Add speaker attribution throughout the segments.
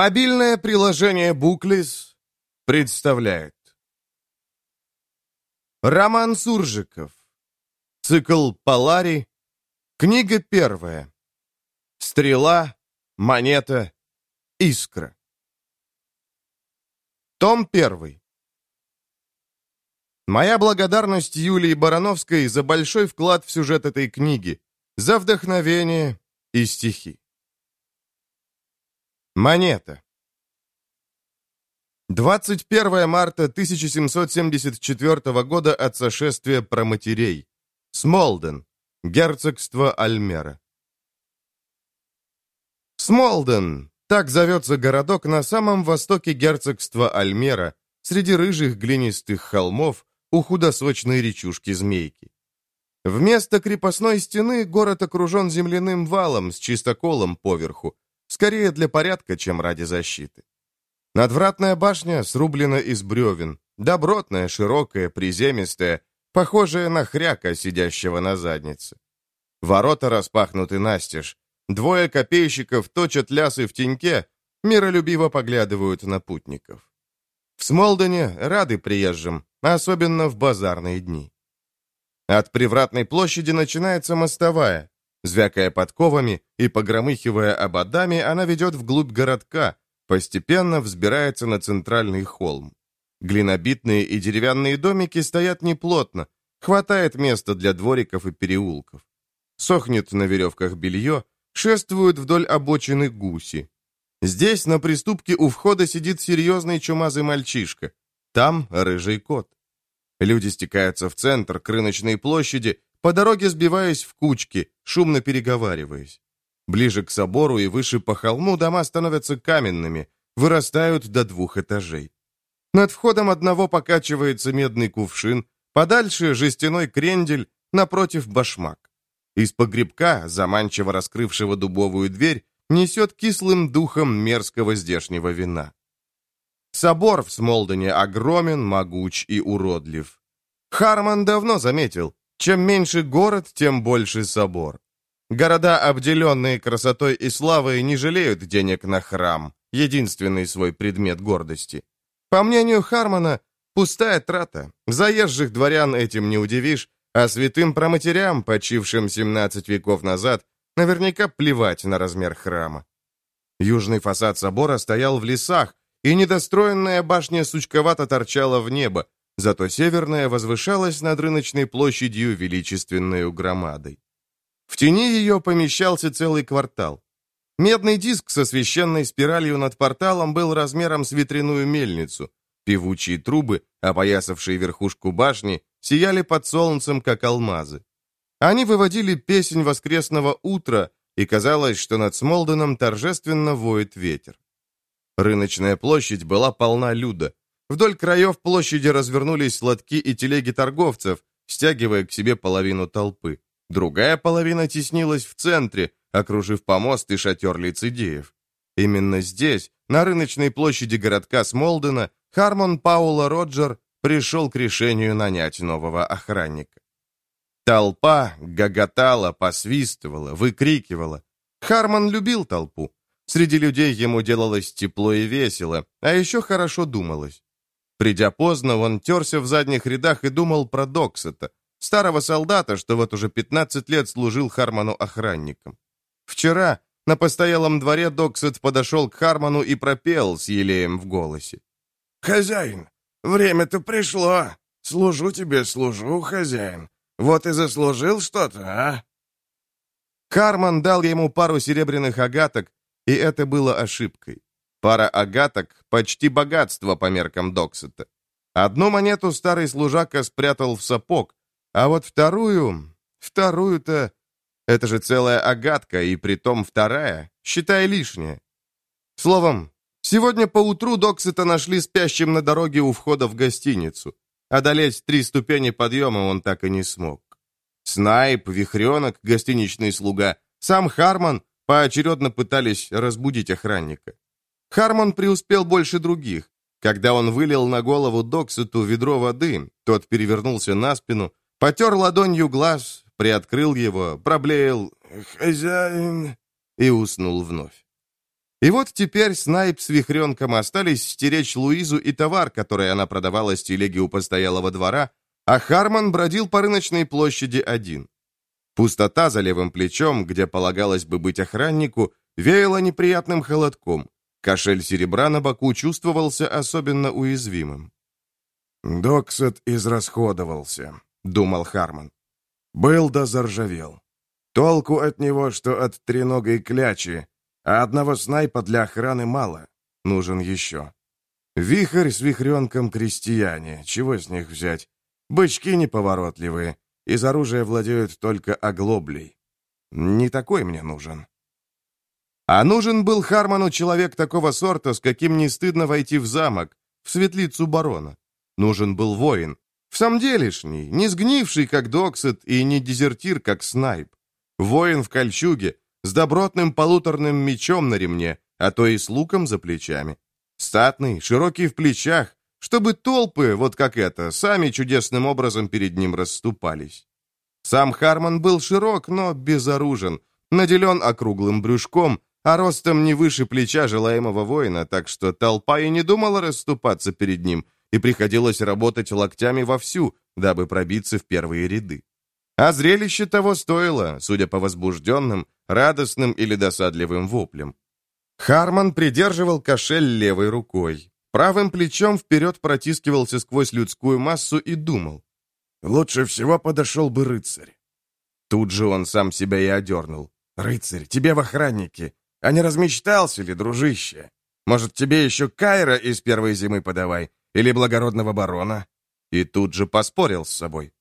Speaker 1: Мобильное приложение «Буклис» представляет. Роман Суржиков. Цикл «Полари» Книга первая. Стрела, монета, искра Том первый. Моя благодарность Юлии Барановской за большой вклад в сюжет этой книги, за вдохновение и стихи. Монета. 21 марта 1774 года от сошествия проматерей. Смолден. Герцогство Альмера. Смолден. Так зовется городок на самом востоке герцогства Альмера, среди рыжих глинистых холмов, у худосочной речушки Змейки. Вместо крепостной стены город окружен земляным валом с чистоколом поверху, скорее для порядка, чем ради защиты. Надвратная башня срублена из бревен, добротная, широкая, приземистая, похожая на хряка, сидящего на заднице. Ворота распахнуты настежь. Двое копейщиков точат лясы в теньке, миролюбиво поглядывают на путников. В Смолдоне рады приезжим, особенно в базарные дни. От привратной площади начинается мостовая. Звякая подковами и погромыхивая ободами, она ведет вглубь городка, постепенно взбирается на центральный холм. Глинобитные и деревянные домики стоят неплотно, хватает места для двориков и переулков. Сохнет на веревках белье, шествуют вдоль обочины гуси. Здесь, на приступке у входа, сидит серьезный чумазый мальчишка. Там рыжий кот. Люди стекаются в центр, к рыночной площади, по дороге сбиваясь в кучки, шумно переговариваясь. Ближе к собору и выше по холму дома становятся каменными, вырастают до двух этажей. Над входом одного покачивается медный кувшин, подальше жестяной крендель, напротив башмак. Из погребка, заманчиво раскрывшего дубовую дверь, несет кислым духом мерзкого здешнего вина. Собор в Смолдоне огромен, могуч и уродлив. Харман давно заметил, чем меньше город, тем больше собор. Города, обделенные красотой и славой, не жалеют денег на храм, единственный свой предмет гордости. По мнению Хармана, пустая трата. Заезжих дворян этим не удивишь, а святым проматерям, почившим 17 веков назад, наверняка плевать на размер храма. Южный фасад собора стоял в лесах, и недостроенная башня сучковато торчала в небо, зато северная возвышалась над рыночной площадью величественной громадой. В тени ее помещался целый квартал. Медный диск со священной спиралью над порталом был размером с ветряную мельницу. Певучие трубы, опоясавшие верхушку башни, сияли под солнцем, как алмазы. Они выводили песнь воскресного утра, и казалось, что над Смолденом торжественно воет ветер. Рыночная площадь была полна люда. Вдоль краев площади развернулись лотки и телеги торговцев, стягивая к себе половину толпы. Другая половина теснилась в центре, окружив помост и шатер лицедеев. Именно здесь, на рыночной площади городка Смолдена, Хармон Паула Роджер пришел к решению нанять нового охранника. Толпа гоготала, посвистывала, выкрикивала. Хармон любил толпу. Среди людей ему делалось тепло и весело, а еще хорошо думалось. Придя поздно, он терся в задних рядах и думал про Доксета, старого солдата, что вот уже 15 лет служил Харману охранником. Вчера на постоялом дворе Доксет подошел к Харману и пропел с елеем в голосе.
Speaker 2: «Хозяин, время-то пришло. Служу тебе, служу, хозяин. Вот и заслужил что-то, а?»
Speaker 1: Харман дал ему пару серебряных агаток, и это было ошибкой. Пара агаток — почти богатство по меркам Доксета. Одну монету старый служака спрятал в сапог, а вот вторую... Вторую-то... Это же целая агатка, и притом вторая, считай лишняя. Словом, сегодня поутру Доксета нашли спящим на дороге у входа в гостиницу. Одолеть три ступени подъема он так и не смог. Снайп, Вихренок, гостиничный слуга, сам Харман поочередно пытались разбудить охранника. Хармон преуспел больше других. Когда он вылил на голову Доксету ведро воды, тот перевернулся на спину, потер ладонью глаз, приоткрыл его, проблеял «Хозяин» и уснул вновь. И вот теперь Снайп с Вихренком остались стеречь Луизу и товар, который она продавала с телеги у постоялого двора, а Харман бродил по рыночной площади один. Пустота за левым плечом, где полагалось бы быть охраннику, веяла неприятным холодком. Кошель серебра на боку чувствовался особенно уязвимым.
Speaker 2: «Доксет израсходовался», — думал Харман. «Был да заржавел. Толку от него, что от треногой клячи, а одного снайпа для охраны мало. Нужен еще. Вихрь с вихренком крестьяне. Чего с них взять? Бычки неповоротливые. Из оружия владеют только оглоблей. Не такой мне нужен.
Speaker 1: А нужен был Харману человек такого сорта, с каким не стыдно войти в замок, в светлицу барона. Нужен был воин. В самом делешний, не сгнивший, как Доксет, и не дезертир, как Снайп. Воин в кольчуге, с добротным полуторным мечом на ремне, а то и с луком за плечами. Статный, широкий в плечах, чтобы толпы, вот как это, сами чудесным образом перед ним расступались. Сам Харман был широк, но безоружен, наделен округлым брюшком, а ростом не выше плеча желаемого воина, так что толпа и не думала расступаться перед ним, и приходилось работать локтями вовсю, дабы пробиться в первые ряды. А зрелище того стоило, судя по возбужденным, радостным или досадливым воплям. Харман придерживал кошель левой рукой. Правым плечом вперед протискивался сквозь людскую массу и думал.
Speaker 2: «Лучше всего подошел бы рыцарь».
Speaker 1: Тут же он сам себя и одернул.
Speaker 2: «Рыцарь, тебе в охраннике. А не размечтался ли, дружище? Может, тебе еще Кайра из первой зимы подавай? Или благородного барона?»
Speaker 1: И тут же поспорил с собой.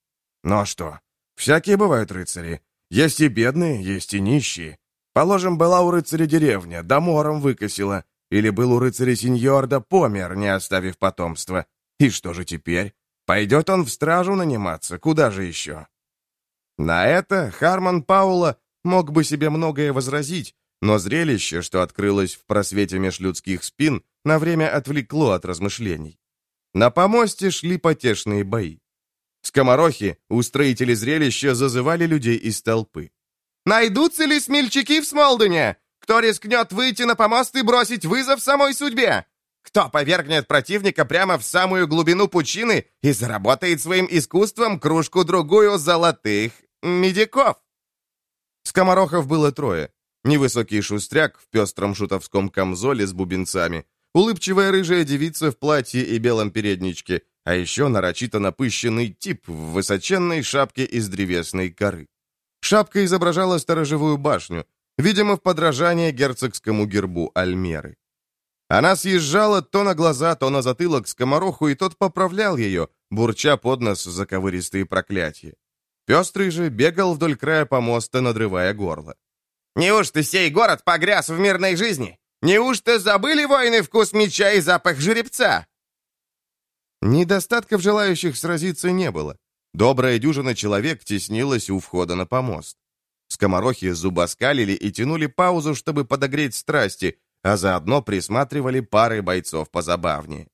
Speaker 2: «Ну а что? Всякие бывают рыцари. Есть и бедные, есть и нищие. Положим, была у рыцаря деревня, да мором выкосила. Или был у рыцаря сеньор, да помер, не оставив потомства. И что же теперь? Пойдет он в стражу наниматься, куда же еще?»
Speaker 1: На это Харман Паула мог бы себе многое возразить, но зрелище, что открылось в просвете межлюдских спин, на время отвлекло от размышлений. На помосте шли потешные бои. Скоморохи, устроители зрелища, зазывали людей из толпы. «Найдутся ли смельчаки в Смолдене? Кто рискнет выйти на помост и бросить вызов самой судьбе? Кто повергнет противника прямо в самую глубину пучины и заработает своим искусством кружку-другую золотых медиков?» Скоморохов было трое. Невысокий шустряк в пестром шутовском камзоле с бубенцами, улыбчивая рыжая девица в платье и белом передничке, а еще нарочито напыщенный тип в высоченной шапке из древесной коры. Шапка изображала сторожевую башню, видимо, в подражание герцогскому гербу Альмеры. Она съезжала то на глаза, то на затылок скомороху, и тот поправлял ее, бурча под нос заковыристые проклятия. Пестрый же бегал вдоль края помоста, надрывая горло. Неужто сей город погряз в мирной жизни? Неужто забыли воины вкус меча и запах жеребца?» Недостатков желающих сразиться не было. Добрая дюжина человек теснилась у входа на помост. Скоморохи зубоскалили и тянули паузу, чтобы подогреть страсти, а заодно присматривали пары бойцов позабавнее.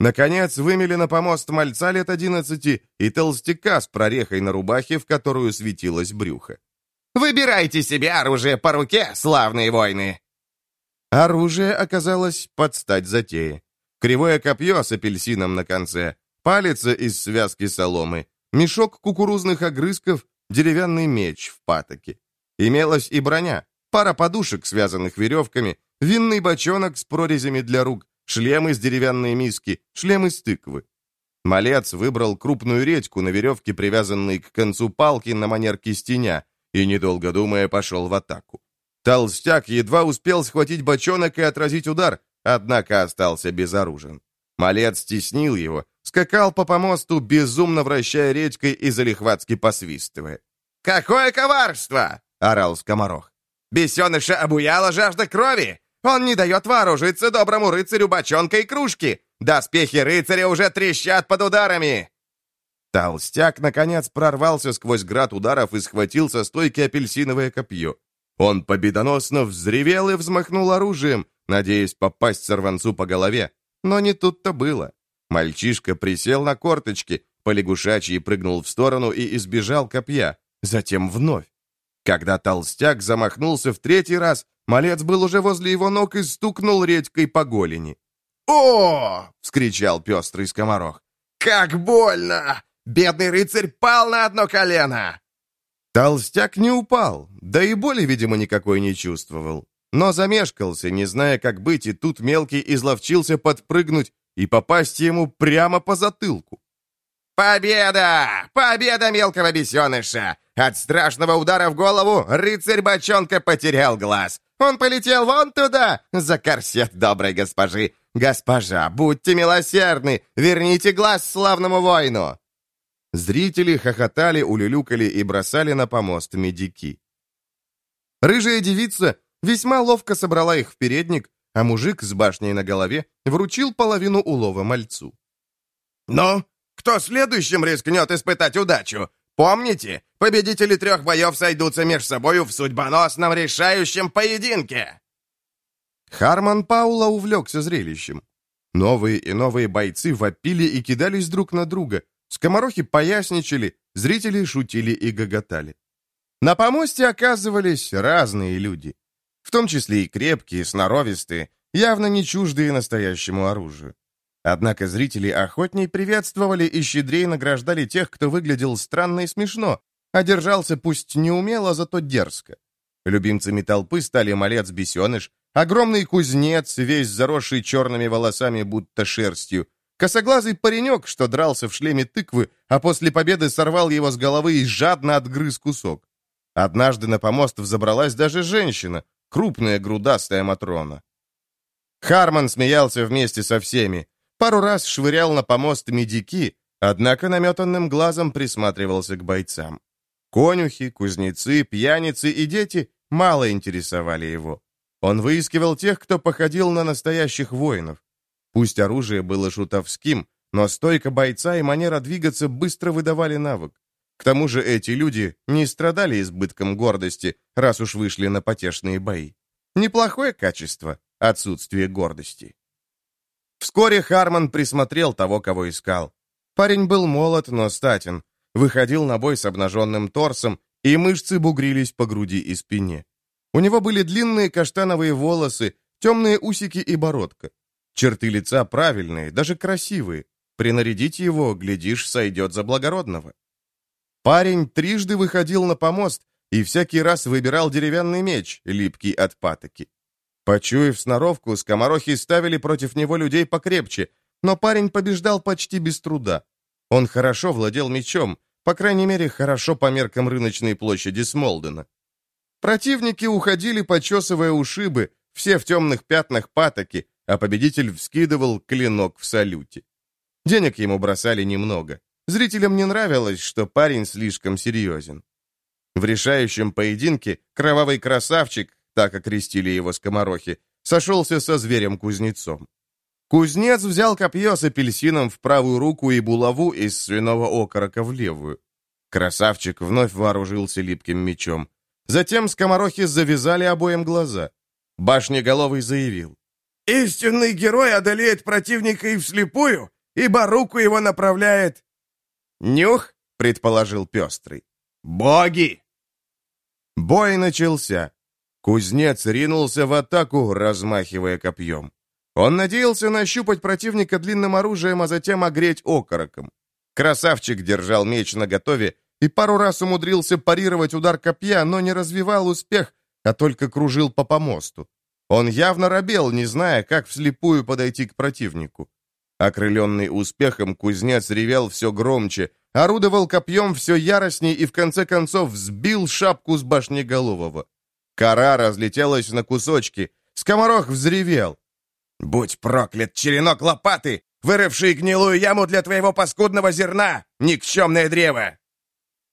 Speaker 1: Наконец, вымели на помост мальца лет одиннадцати и толстяка с прорехой на рубахе, в которую светилось брюхо. Выбирайте себе оружие по руке, славные воины!» Оружие оказалось под стать затее. Кривое копье с апельсином на конце, палец из связки соломы, мешок кукурузных огрызков, деревянный меч в патоке. Имелась и броня, пара подушек, связанных веревками, винный бочонок с прорезями для рук, шлем из деревянной миски, шлем из тыквы. Малец выбрал крупную редьку на веревке, привязанной к концу палки на манер кистеня, и, недолго думая, пошел в атаку. Толстяк едва успел схватить бочонок и отразить удар, однако остался безоружен. Малец стеснил его, скакал по помосту, безумно вращая редькой и залихватски посвистывая. «Какое коварство!» — орал скоморох. «Бесеныша обуяла жажда крови! Он не дает вооружиться доброму рыцарю бочонка и кружки! Доспехи рыцаря уже трещат под ударами!» Толстяк, наконец, прорвался сквозь град ударов и схватил со стойки апельсиновое копье. Он победоносно взревел и взмахнул оружием, надеясь попасть сорванцу по голове. Но не тут-то было. Мальчишка присел на корточки, полягушачьи прыгнул в сторону и избежал копья, затем вновь. Когда толстяк замахнулся в третий раз, Малец был уже возле его ног и стукнул редькой по голени.
Speaker 2: «О!» — вскричал пестрый скоморох. «Как больно! Бедный рыцарь пал на одно колено!»
Speaker 1: Толстяк не упал, да и боли, видимо, никакой не чувствовал. Но замешкался, не зная, как быть, и тут мелкий изловчился подпрыгнуть и попасть ему прямо по затылку.
Speaker 2: «Победа! Победа мелкого бесеныша! От страшного удара в голову рыцарь-бочонка потерял глаз. Он полетел вон туда, за корсет доброй госпожи. Госпожа, будьте милосердны, верните глаз славному воину!»
Speaker 1: Зрители хохотали, улюлюкали и бросали на помост медики. Рыжая девица весьма ловко собрала их в передник, а мужик с башней на голове вручил половину улова мальцу.
Speaker 2: «Ну, кто следующим рискнет испытать удачу? Помните, победители трех боев сойдутся между собою в судьбоносном решающем поединке!»
Speaker 1: Харман Паула увлекся зрелищем. Новые и новые бойцы вопили и кидались друг на друга, Скоморохи поясничали, зрители шутили и гоготали. На помосте оказывались разные люди, в том числе и крепкие, сноровистые, явно не чуждые настоящему оружию. Однако зрители охотней приветствовали и щедрее награждали тех, кто выглядел странно и смешно, а держался пусть неумело, зато дерзко. Любимцами толпы стали малец-бесеныш, огромный кузнец, весь заросший черными волосами, будто шерстью, Косоглазый паренек, что дрался в шлеме тыквы, а после победы сорвал его с головы и жадно отгрыз кусок. Однажды на помост взобралась даже женщина, крупная грудастая Матрона. Харман смеялся вместе со всеми, пару раз швырял на помост медики, однако наметанным глазом присматривался к бойцам. Конюхи, кузнецы, пьяницы и дети мало интересовали его. Он выискивал тех, кто походил на настоящих воинов. Пусть оружие было шутовским, но стойка бойца и манера двигаться быстро выдавали навык. К тому же эти люди не страдали избытком гордости, раз уж вышли на потешные бои. Неплохое качество — отсутствие гордости. Вскоре Харман присмотрел того, кого искал. Парень был молод, но статен, выходил на бой с обнаженным торсом, и мышцы бугрились по груди и спине. У него были длинные каштановые волосы, темные усики и бородка. Черты лица правильные, даже красивые. Принарядить его, глядишь, сойдет за благородного. Парень трижды выходил на помост и всякий раз выбирал деревянный меч, липкий от патоки. Почуяв сноровку, скоморохи ставили против него людей покрепче, но парень побеждал почти без труда. Он хорошо владел мечом, по крайней мере, хорошо по меркам рыночной площади Смолдена. Противники уходили, почесывая ушибы, все в темных пятнах патоки, а победитель вскидывал клинок в салюте. Денег ему бросали немного. Зрителям не нравилось, что парень слишком серьезен. В решающем поединке кровавый красавчик, так окрестили его скоморохи, сошелся со зверем-кузнецом. Кузнец взял копье с апельсином в правую руку и булаву из свиного окорока в левую. Красавчик вновь вооружился липким мечом. Затем скоморохи завязали обоим глаза. Башнеголовый заявил.
Speaker 2: Истинный герой одолеет противника и вслепую, ибо руку его направляет...»
Speaker 1: «Нюх?» — предположил Пестрый.
Speaker 2: «Боги!»
Speaker 1: Бой начался. Кузнец ринулся в атаку, размахивая копьем. Он надеялся нащупать противника длинным оружием, а затем огреть окороком. Красавчик держал меч наготове и пару раз умудрился парировать удар копья, но не развивал успех, а только кружил по помосту. Он явно робел, не зная, как вслепую подойти к противнику. Окрыленный успехом, кузнец ревел все громче, орудовал копьем все яростней и в конце концов сбил шапку с башнеголового. Кора разлетелась на кусочки, скоморох взревел.
Speaker 2: «Будь проклят, черенок лопаты, вырывший гнилую яму для твоего паскудного зерна, никчемное древо!»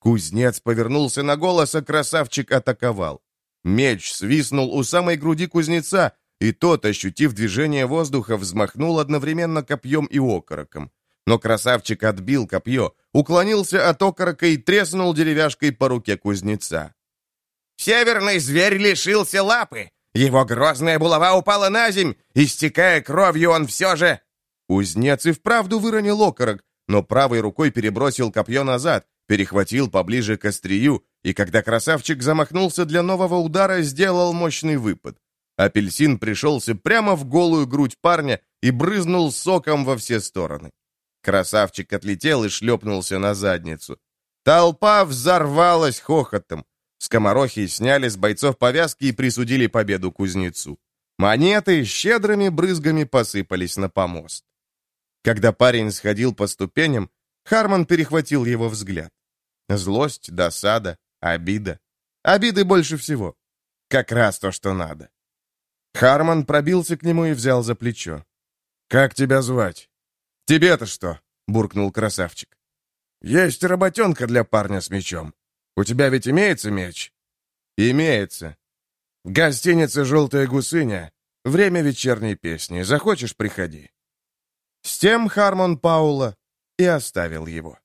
Speaker 1: Кузнец повернулся на голос, а красавчик атаковал. Меч свистнул у самой груди кузнеца, и тот, ощутив движение воздуха, взмахнул одновременно копьем и окороком. Но красавчик отбил копье, уклонился от окорока и треснул деревяшкой по руке кузнеца.
Speaker 2: «Северный зверь лишился лапы! Его грозная булава упала на земь, истекая кровью он все же...»
Speaker 1: Кузнец и вправду выронил окорок, но правой рукой перебросил копье назад, перехватил поближе к острию и когда красавчик замахнулся для нового удара, сделал мощный выпад. Апельсин пришелся прямо в голую грудь парня и брызнул соком во все стороны. Красавчик отлетел и шлепнулся на задницу. Толпа взорвалась хохотом. Скоморохи сняли с бойцов повязки и присудили победу кузнецу. Монеты щедрыми брызгами посыпались на помост. Когда парень сходил по ступеням, Харман перехватил его взгляд. Злость, досада, обида. Обиды больше всего. Как раз то, что надо. Харман пробился к нему и взял за плечо. «Как тебя звать?» «Тебе-то что?» — буркнул красавчик. «Есть работенка для парня с мечом. У тебя ведь имеется меч?» «Имеется. Гостиница «Желтая гусыня». Время вечерней песни. Захочешь — приходи». С тем Хармон Паула и оставил его.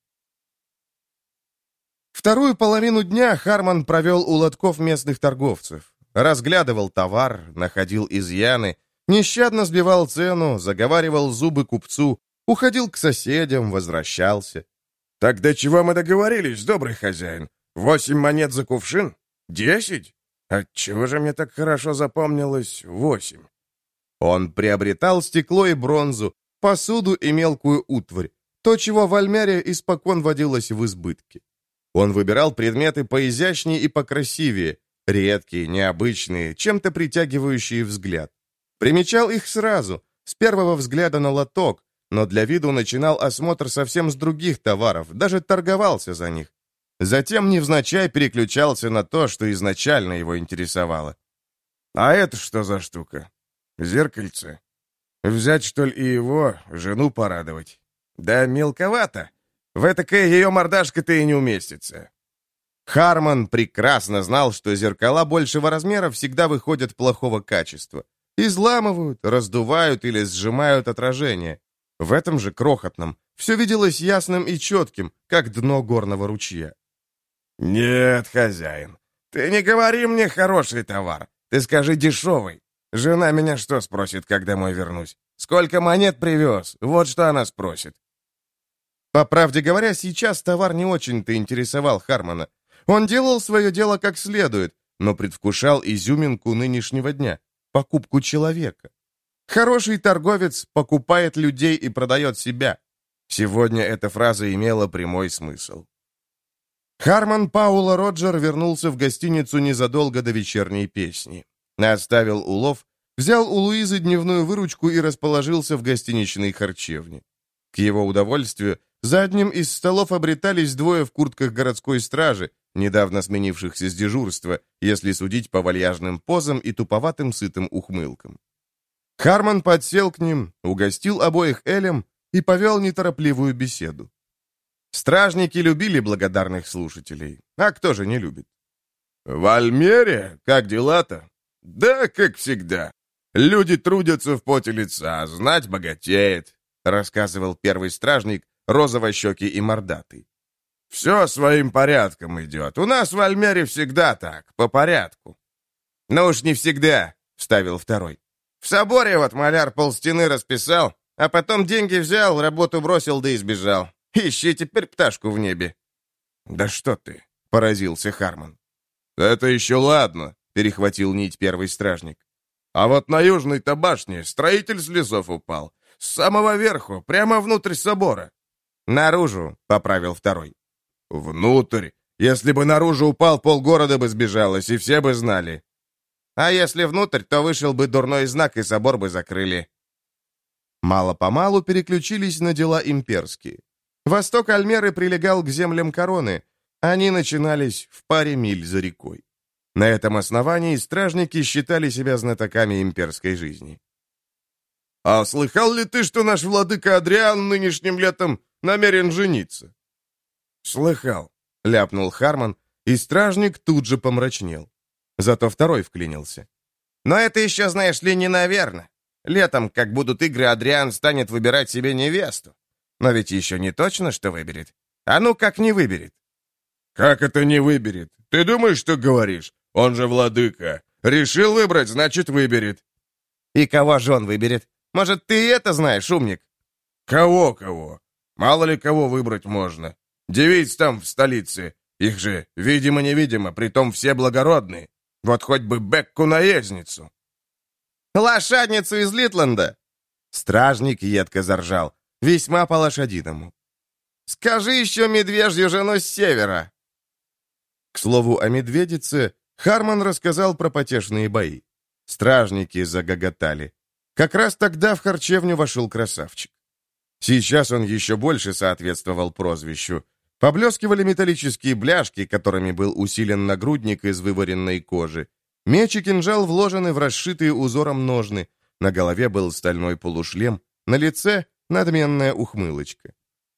Speaker 1: Вторую половину дня Харман провел у лотков местных торговцев. Разглядывал товар, находил изъяны, нещадно сбивал цену, заговаривал зубы купцу, уходил к соседям, возвращался. «Так до чего мы договорились, добрый хозяин? Восемь монет за кувшин? Десять? Отчего же мне так хорошо запомнилось восемь?» Он приобретал стекло и бронзу, посуду и мелкую утварь, то, чего в Альмере испокон водилось в избытке. Он выбирал предметы поизящнее и покрасивее, редкие, необычные, чем-то притягивающие взгляд. Примечал их сразу, с первого взгляда на лоток, но для виду начинал осмотр совсем с других товаров, даже торговался за них. Затем невзначай переключался на то, что изначально его интересовало. «А это что за штука? Зеркальце? Взять, что ли, и его, жену порадовать? Да мелковато. В этакое ее мордашка-то и не уместится. Харман прекрасно знал, что зеркала большего размера всегда выходят плохого качества. Изламывают, раздувают или сжимают отражение. В этом же крохотном все виделось ясным и четким, как дно горного ручья. «Нет, хозяин, ты не говори мне хороший товар, ты скажи дешевый. Жена меня что спросит, когда домой вернусь? Сколько монет привез? Вот что она спросит». По правде говоря, сейчас товар не очень-то интересовал Хармана. Он делал свое дело как следует, но предвкушал изюминку нынешнего дня — покупку человека. Хороший торговец покупает людей и продает себя. Сегодня эта фраза имела прямой смысл. Харман Паула Роджер вернулся в гостиницу незадолго до вечерней песни. Оставил улов, взял у Луизы дневную выручку и расположился в гостиничной харчевне. К его удовольствию, за одним из столов обретались двое в куртках городской стражи, недавно сменившихся с дежурства, если судить по вальяжным позам и туповатым сытым ухмылкам. Харман подсел к ним, угостил обоих Элем и повел неторопливую беседу. Стражники любили благодарных слушателей, а кто же не любит? «В Альмере? Как дела-то?» «Да, как всегда. Люди трудятся в поте лица, знать богатеет», рассказывал первый стражник, розово-щекий и мордатый. Все своим порядком идет. У нас в Альмере всегда так, по порядку. Ну уж не всегда, вставил второй. В соборе вот маляр полстены расписал, а потом деньги взял, работу бросил да избежал. Ищи теперь пташку в небе. Да что ты, поразился Харман. Это еще ладно, перехватил нить первый стражник. А вот на южной-то башне строитель с лесов упал. С самого верху, прямо внутрь собора. «Наружу», — поправил второй. «Внутрь. Если бы наружу упал, полгорода бы сбежалось, и все бы знали. А если внутрь, то вышел бы дурной знак, и собор бы закрыли». Мало-помалу переключились на дела имперские. Восток Альмеры прилегал к землям короны. Они начинались в паре миль за рекой. На этом основании стражники считали себя знатоками имперской жизни. «А слыхал ли ты, что наш владыка Адриан нынешним летом намерен жениться?» «Слыхал», — ляпнул Харман, и стражник тут же помрачнел. Зато второй вклинился. «Но это еще, знаешь ли, не наверно. Летом, как будут игры, Адриан станет выбирать себе невесту. Но ведь еще не точно, что выберет. А ну как не выберет?» «Как это не выберет? Ты думаешь, что говоришь? Он же владыка. Решил выбрать, значит, выберет». «И кого же он выберет? Может, ты это знаешь, умник?» «Кого-кого? Мало ли кого выбрать можно. Девиц там в столице.
Speaker 2: Их же видимо-невидимо, притом все благородные. Вот хоть бы Бекку-наездницу.
Speaker 1: «Лошадницу из Литленда!» Стражник едко заржал, весьма по-лошадиному. «Скажи еще медвежью жену с севера!» К слову о медведице, Харман рассказал про потешные бои. Стражники загоготали. Как раз тогда в харчевню вошел красавчик. Сейчас он еще больше соответствовал прозвищу. Поблескивали металлические бляшки, которыми был усилен нагрудник из вываренной кожи. Меч и кинжал вложены в расшитые узором ножны. На голове был стальной полушлем, на лице — надменная ухмылочка.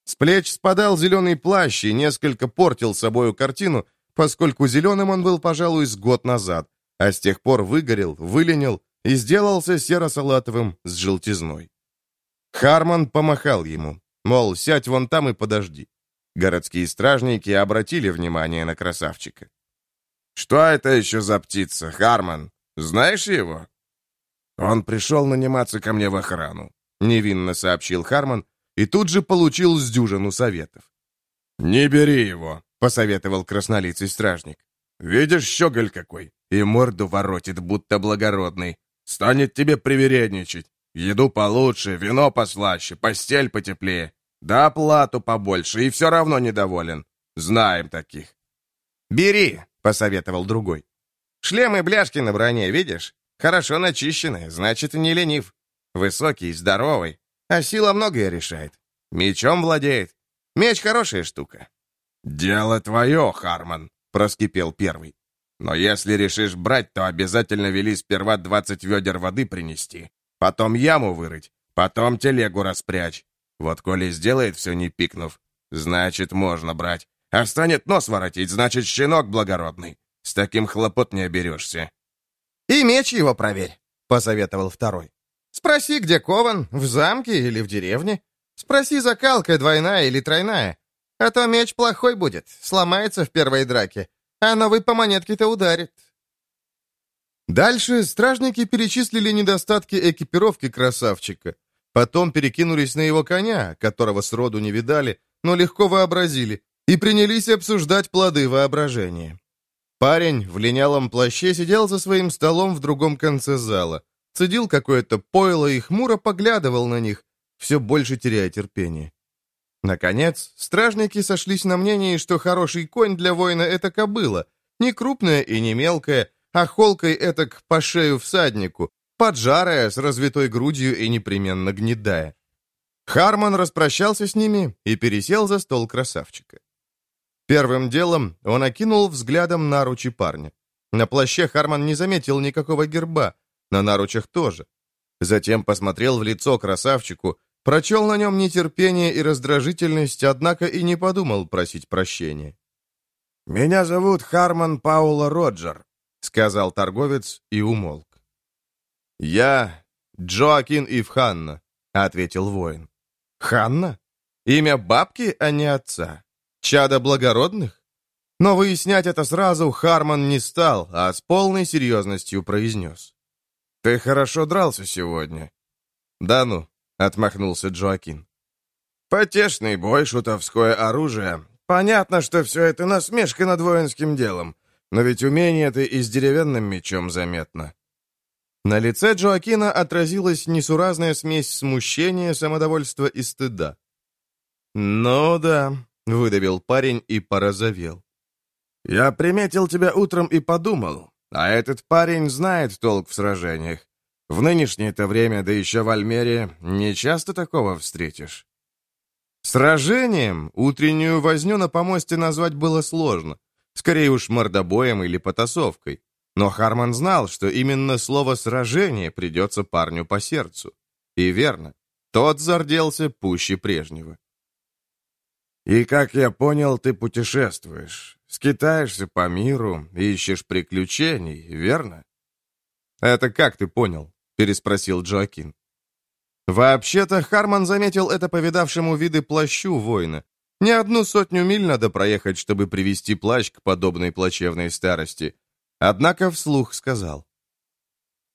Speaker 1: С плеч спадал зеленый плащ и несколько портил собою картину, поскольку зеленым он был, пожалуй, с год назад, а с тех пор выгорел, выленил и сделался серо-салатовым с желтизной. Харман помахал ему, мол, сядь вон там и подожди. Городские стражники обратили внимание на красавчика.
Speaker 2: «Что это еще за птица, Харман? Знаешь его?»
Speaker 1: «Он пришел наниматься ко мне в охрану», — невинно сообщил Харман, и тут же получил с дюжину советов.
Speaker 2: «Не бери его», — посоветовал
Speaker 1: краснолицый стражник.
Speaker 2: «Видишь, щеголь какой, и морду воротит, будто благородный. Станет тебе привередничать. Еду получше, вино послаще, постель потеплее. Да оплату побольше, и все равно недоволен. Знаем таких».
Speaker 1: «Бери», — посоветовал другой. «Шлем и бляшки на броне, видишь? Хорошо начищены, значит, не ленив. Высокий, здоровый, а сила многое решает. Мечом владеет. Меч — хорошая штука».
Speaker 2: «Дело твое, Харман», — проскипел первый. «Но если решишь брать, то обязательно вели сперва двадцать ведер воды принести, потом яму вырыть, потом телегу распрячь. Вот коли сделает все не пикнув, значит, можно брать. А станет нос воротить, значит, щенок благородный. С таким хлопот не оберешься.
Speaker 1: «И меч его проверь», — посоветовал второй. «Спроси, где кован, в замке или в деревне. Спроси, закалка двойная или тройная. А то меч плохой будет, сломается в первой драке, а новый по монетке-то ударит». Дальше стражники перечислили недостатки экипировки красавчика. Потом перекинулись на его коня, которого сроду не видали, но легко вообразили, и принялись обсуждать плоды воображения. Парень в линялом плаще сидел за своим столом в другом конце зала, цедил какое-то пойло и хмуро поглядывал на них, все больше теряя терпение. Наконец, стражники сошлись на мнении, что хороший конь для воина — это кобыла, не крупная и не мелкая, а холкой этак по шею всаднику, поджарая, с развитой грудью и непременно гнедая. Харман распрощался с ними и пересел за стол красавчика. Первым делом он окинул взглядом наручи парня. На плаще Харман не заметил никакого герба, на наручах тоже. Затем посмотрел в лицо красавчику, прочел на нем нетерпение и раздражительность, однако и не подумал просить прощения.
Speaker 2: «Меня зовут Харман Паула Роджер», — сказал торговец и умолк.
Speaker 1: «Я Джоакин Ив Ханна», — ответил воин. «Ханна? Имя бабки, а не отца? Чада благородных?» Но выяснять это сразу Харман не стал, а с полной серьезностью произнес.
Speaker 2: «Ты хорошо дрался сегодня».
Speaker 1: «Да ну», — отмахнулся Джоакин.
Speaker 2: «Потешный бой, шутовское оружие. Понятно, что все это насмешка над воинским делом, но ведь умение ты и с деревянным мечом заметно.
Speaker 1: На лице Джоакина отразилась несуразная смесь смущения, самодовольства и стыда. «Ну да», — выдавил парень и порозовел.
Speaker 2: «Я приметил тебя утром и подумал, а этот парень знает толк в сражениях. В нынешнее-то время, да еще в Альмере, не часто такого встретишь».
Speaker 1: Сражением утреннюю возню на помосте назвать было сложно. Скорее уж мордобоем или потасовкой. Но Харман знал, что именно слово «сражение» придется парню по сердцу. И верно, тот зарделся пуще прежнего.
Speaker 2: «И, как я понял, ты путешествуешь, скитаешься по миру, ищешь приключений, верно?»
Speaker 1: «Это как ты понял?» — переспросил Джоакин. Вообще-то Харман заметил это повидавшему виды плащу воина. Не одну сотню миль надо проехать, чтобы привести плащ к подобной плачевной старости. Однако вслух сказал.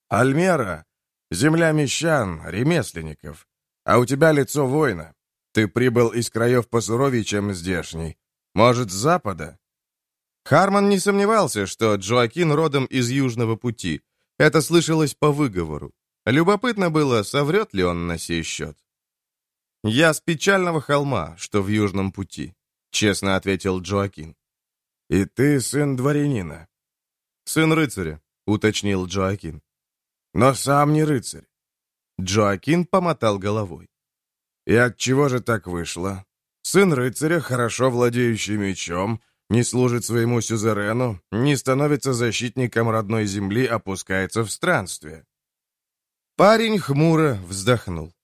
Speaker 2: «Альмера, земля мещан, ремесленников, а у тебя лицо воина. Ты прибыл из краев посуровей, чем здешний. Может, с запада?
Speaker 1: Харман не сомневался, что Джоакин родом из Южного пути. Это слышалось по выговору. Любопытно было, соврет ли он на сей счет. «Я с печального холма, что в Южном пути», — честно ответил Джоакин.
Speaker 2: «И ты сын дворянина?»
Speaker 1: «Сын рыцаря», — уточнил Джоакин.
Speaker 2: «Но сам не рыцарь».
Speaker 1: Джоакин помотал головой.
Speaker 2: «И от чего же так вышло? Сын рыцаря, хорошо владеющий мечом, не служит своему сюзерену, не становится защитником родной земли, опускается в странствие.
Speaker 1: Парень хмуро вздохнул.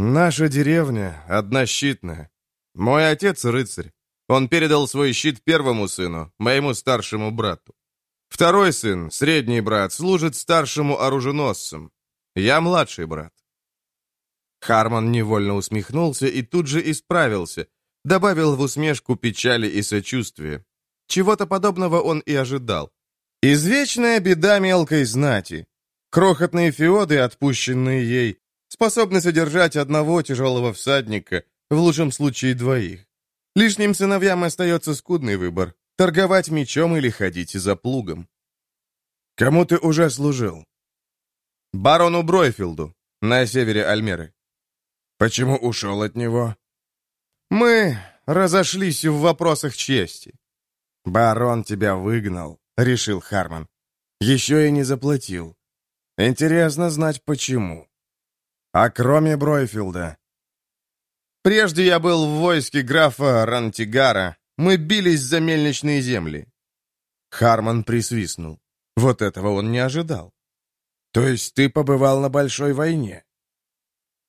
Speaker 1: «Наша деревня однощитная. Мой отец рыцарь. Он передал свой щит первому сыну, моему старшему брату. Второй сын, средний брат, служит старшему оруженосцем. Я младший брат». Харман невольно усмехнулся и тут же исправился, добавил в усмешку печали и сочувствия. Чего-то подобного он и ожидал. Извечная беда мелкой знати. Крохотные феоды, отпущенные ей, способны содержать одного тяжелого всадника, в лучшем случае двоих. Лишним сыновьям остается скудный выбор – торговать мечом или ходить за плугом.
Speaker 2: Кому ты уже служил?
Speaker 1: Барону Бройфилду, на севере Альмеры.
Speaker 2: Почему ушел от него?
Speaker 1: Мы разошлись в вопросах чести.
Speaker 2: Барон тебя выгнал, решил Харман. Еще и не заплатил. Интересно знать, почему. А кроме Бройфилда?
Speaker 1: Прежде я был в войске графа Рантигара. Мы бились за мельничные земли. Харман присвистнул. Вот этого он не ожидал.
Speaker 2: То есть ты побывал на большой войне?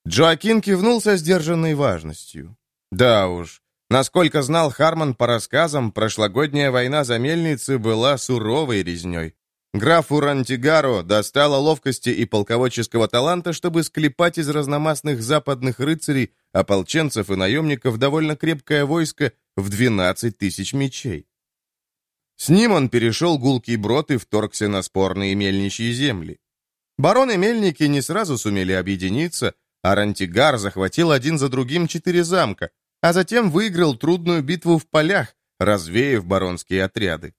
Speaker 1: Джоакин кивнул со сдержанной важностью. Да уж, насколько знал Харман по рассказам, прошлогодняя война за мельницы была суровой резней. Графу Рантигаро достало ловкости и полководческого таланта, чтобы склепать из разномастных западных рыцарей, ополченцев и наемников довольно крепкое войско в 12 тысяч мечей. С ним он перешел гулкий брод и вторгся на спорные мельничьи земли. Бароны мельники не сразу сумели объединиться, а Рантигар захватил один за другим четыре замка, а затем выиграл трудную битву в полях, развеяв баронские отряды.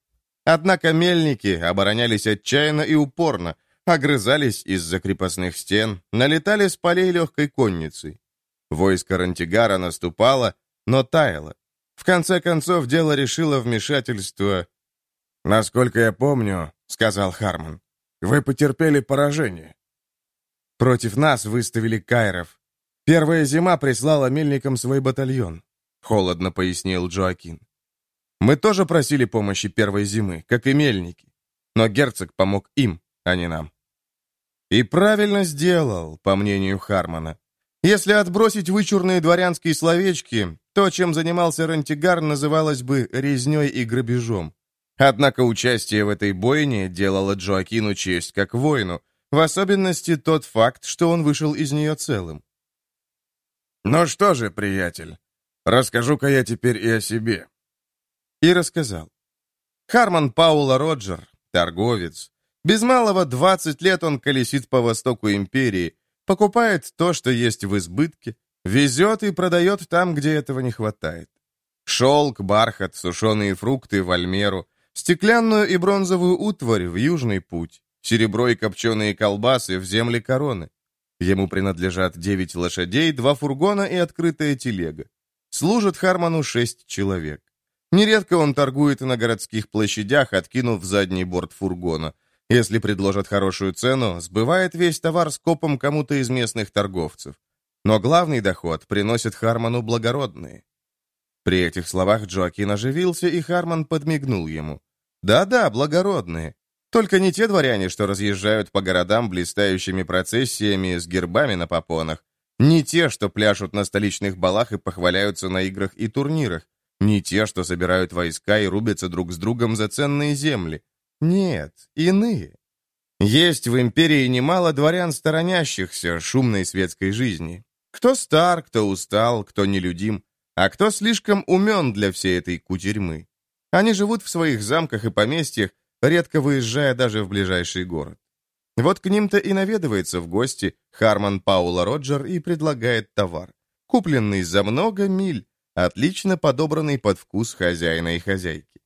Speaker 1: Однако мельники оборонялись отчаянно и упорно, огрызались из-за крепостных стен, налетали с полей легкой конницей. Войско Рантигара наступало, но таяло. В конце концов, дело решило вмешательство...
Speaker 2: «Насколько я помню», — сказал Харман, — «вы потерпели поражение».
Speaker 1: Против нас выставили кайров. Первая зима прислала мельникам свой батальон», — холодно пояснил Джоакин. «Мы тоже просили помощи первой зимы, как и мельники. Но герцог помог им, а не нам». И правильно сделал, по мнению Хармана. Если отбросить вычурные дворянские словечки, то, чем занимался Рентигар, называлось бы резней и грабежом. Однако участие в этой бойне делало Джоакину честь как воину, в особенности тот факт, что он вышел из нее целым.
Speaker 2: «Ну что же, приятель, расскажу-ка я теперь и о себе».
Speaker 1: И рассказал. Харман Паула Роджер, торговец. Без малого 20 лет он колесит по востоку империи, покупает то, что есть в избытке, везет и продает там, где этого не хватает. Шелк, бархат, сушеные фрукты в Альмеру, стеклянную и бронзовую утварь в Южный путь, серебро и копченые колбасы в земли короны. Ему принадлежат девять лошадей, два фургона и открытая телега. Служит Харману шесть человек. Нередко он торгует на городских площадях, откинув задний борт фургона. Если предложат хорошую цену, сбывает весь товар скопом кому-то из местных торговцев. Но главный доход приносит Харману благородные. При этих словах Джоакин оживился, и Харман подмигнул ему. «Да-да, благородные. Только не те дворяне, что разъезжают по городам блистающими процессиями с гербами на попонах, не те, что пляшут на столичных балах и похваляются на играх и турнирах, не те, что собирают войска и рубятся друг с другом за ценные земли. Нет, иные. Есть в империи немало дворян, сторонящихся шумной светской жизни. Кто стар, кто устал, кто нелюдим, а кто слишком умен для всей этой кутерьмы. Они живут в своих замках и поместьях, редко выезжая даже в ближайший город. Вот к ним-то и наведывается в гости Харман Паула Роджер и предлагает товар, купленный за много миль, отлично подобранный под вкус хозяина и хозяйки.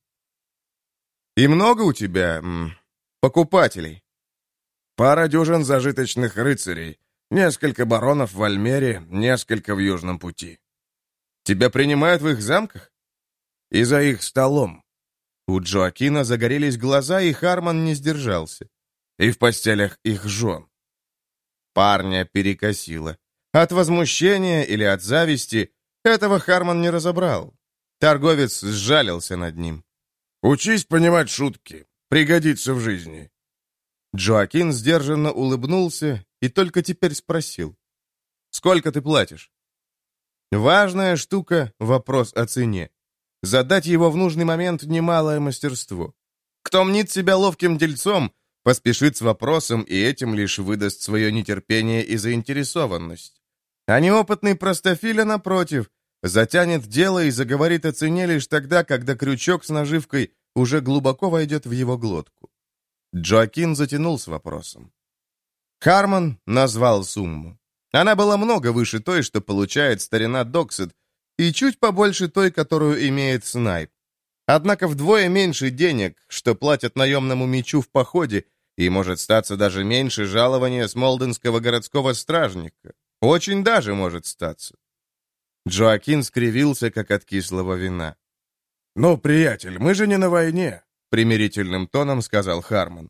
Speaker 1: И много у тебя покупателей?»
Speaker 2: «Пара дюжин зажиточных рыцарей, несколько баронов в Альмере, несколько в Южном пути».
Speaker 1: «Тебя принимают в их замках?»
Speaker 2: «И за их столом».
Speaker 1: У Джоакина загорелись глаза, и Харман не сдержался.
Speaker 2: «И в постелях их жен».
Speaker 1: Парня перекосило. От возмущения или от зависти этого Харман не разобрал. Торговец сжалился над ним.
Speaker 2: «Учись понимать шутки. Пригодится в жизни».
Speaker 1: Джоакин сдержанно улыбнулся и только теперь спросил. «Сколько ты платишь?» Важная штука — вопрос о цене. Задать его в нужный момент — немалое мастерство. Кто мнит себя ловким дельцом, поспешит с вопросом и этим лишь выдаст свое нетерпение и заинтересованность. А неопытный простофиля, напротив, затянет дело и заговорит о цене лишь тогда, когда крючок с наживкой уже глубоко войдет в его глотку. Джоакин затянул с вопросом. Харман назвал сумму. Она была много выше той, что получает старина Доксет, и чуть побольше той, которую имеет Снайп. Однако вдвое меньше денег, что платят наемному мечу в походе, и может статься даже меньше жалования смолденского городского стражника. Очень даже может статься. Джоакин скривился, как от кислого вина.
Speaker 2: «Ну, приятель, мы же не на войне», —
Speaker 1: примирительным тоном сказал Харман.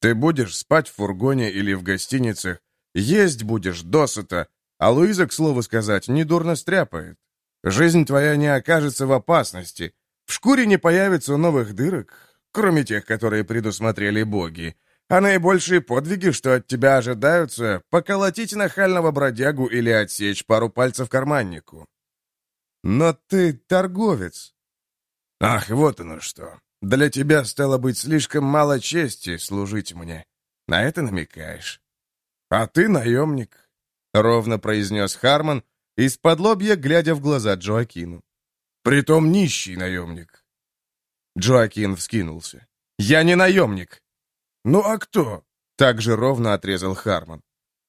Speaker 2: «Ты будешь спать в фургоне или в гостиницах, есть будешь досыта, а Луиза, к слову сказать, недурно стряпает. Жизнь твоя не окажется в опасности, в шкуре не появится новых дырок, кроме тех, которые предусмотрели боги, а наибольшие подвиги, что от тебя ожидаются, поколотить нахального бродягу или отсечь пару пальцев карманнику.
Speaker 1: Но ты торговец.
Speaker 2: Ах, вот оно что. Для тебя стало быть слишком мало чести служить мне. На это намекаешь. А ты наемник, — ровно произнес Харман, из-под лобья, глядя в глаза Джоакину. Притом нищий наемник.
Speaker 1: Джоакин вскинулся. «Я не наемник!»
Speaker 2: «Ну а кто?»
Speaker 1: — так же ровно отрезал Харман.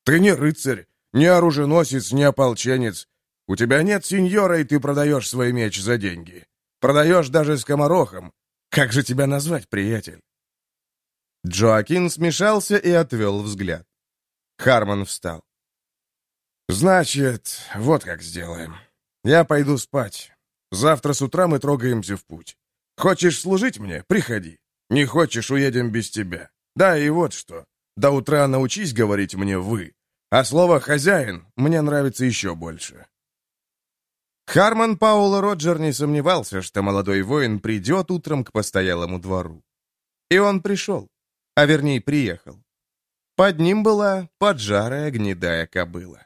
Speaker 2: «Ты не рыцарь, не оруженосец, не ополченец. У тебя нет сеньора, и ты продаешь свой меч за деньги. Продаешь даже скоморохом. Как же тебя назвать, приятель?»
Speaker 1: Джоакин смешался и отвел взгляд. Харман встал.
Speaker 2: «Значит, вот как сделаем. Я пойду спать. Завтра с утра мы трогаемся в путь. Хочешь служить мне? Приходи. Не хочешь, уедем без тебя. Да, и вот что. До утра научись говорить мне «вы». А слово «хозяин» мне нравится еще больше.
Speaker 1: Харман Паула Роджер не сомневался, что молодой воин придет утром к постоялому двору. И он пришел, а вернее приехал. Под ним была поджарая гнедая кобыла.